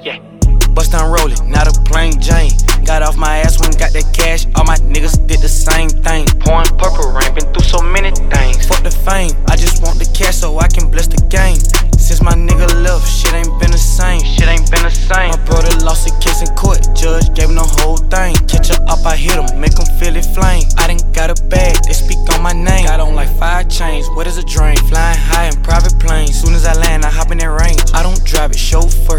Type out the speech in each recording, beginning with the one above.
Bust down rolling, not a plain Jane. Got off my ass when got that cash. All my niggas did the same thing. Pouring purple rain, been through so many things. Fuck the fame, I just want the cash so I can bless the game. Since my nigga left, shit ain't been the same. Shit ain't been the same. My brother lost a case in court, judge gave him the whole thing. Catch her up, I hit him, make him feel it flame. I done got a bag, they speak on my name. Got on like five chains, what is a drain?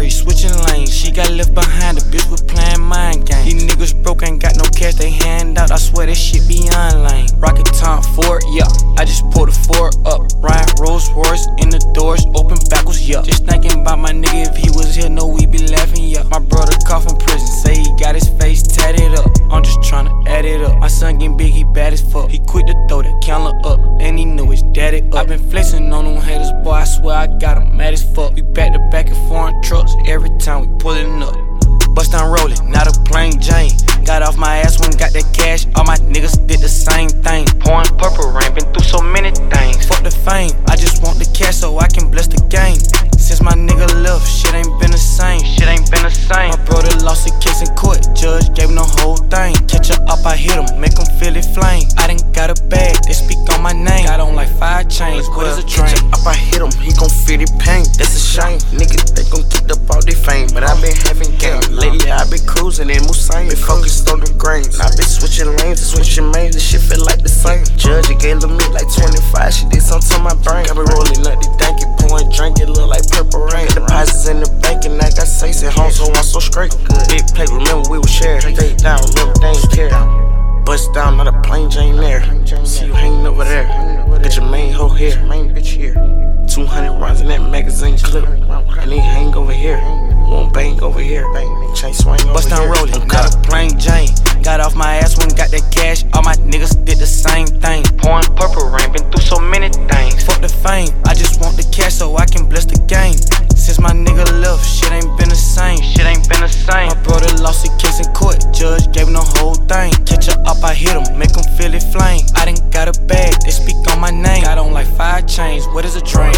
He switching lanes. She got left behind, the bitch was playing mind games. These niggas broke, ain't got no cash, they hand out. I swear that shit beyond lane. Rocket Tom Ford, yeah. I just pulled a four up. Ryan Rolls Royce in the doors, open backwards, yeah. Just thinking about my nigga if he was here, no, we be laughing, yeah. My brother caught from prison, say he got his face tatted up. I'm just tryna add it up. My son getting big, he bad as fuck. He quit to throw the counter up, and he knew his daddy up. i been flexing on them haters, boy, I swear I got 'em mad as fuck. We back to back and foreign trucks every time we pullin' up. Bust down rolling, not a plain Jane. Got off my ass when got that cash. All my niggas did the same thing. Pouring purple rain, been through so many things. Fuck the fame, I just want the cash so I can bless the game. Since my nigga left, shit ain't been the same. Shit ain't been the same. My brother lost a case in court, judge gave him the whole thing. Catch up, I hit him, make him feel it flame. Pain. That's a shame. Niggas, they gon' kick up all their fame. But I been having game. Lately, I been cruising in Mulsanne. Been focused on the grains. I been switching lanes and switching mains. This shit feel like the same. Judge, it gave me like 25. She did something to my brain. Got me rolling up the danky, pouring drink. It look like purple rain. Got deposits in the bank, and I say, sit home, so I'm so straight. Big plate, remember we was sharing. Stay down, remember they care. Bust down, not a plain Jane there. See you hanging over there. Get your main hoe here, main bitch here hundred rounds in that magazine clip. And he hang over here, won't bang over here. Chain swing over Bust down rolling, Got a plain Jane. Got off my ass when got that cash. All my niggas did the same thing. Pouring purple rain, been through so many things. Fuck the fame, I just want the cash so I can bless the game. Since my nigga left, shit ain't been the same. Shit ain't been the same. My brother lost a case in court, judge gave him the whole thing. Catch her up, I hit him, make him feel it flame. I done got a bag, they speak on my name. Got on like five chains, what is a dream?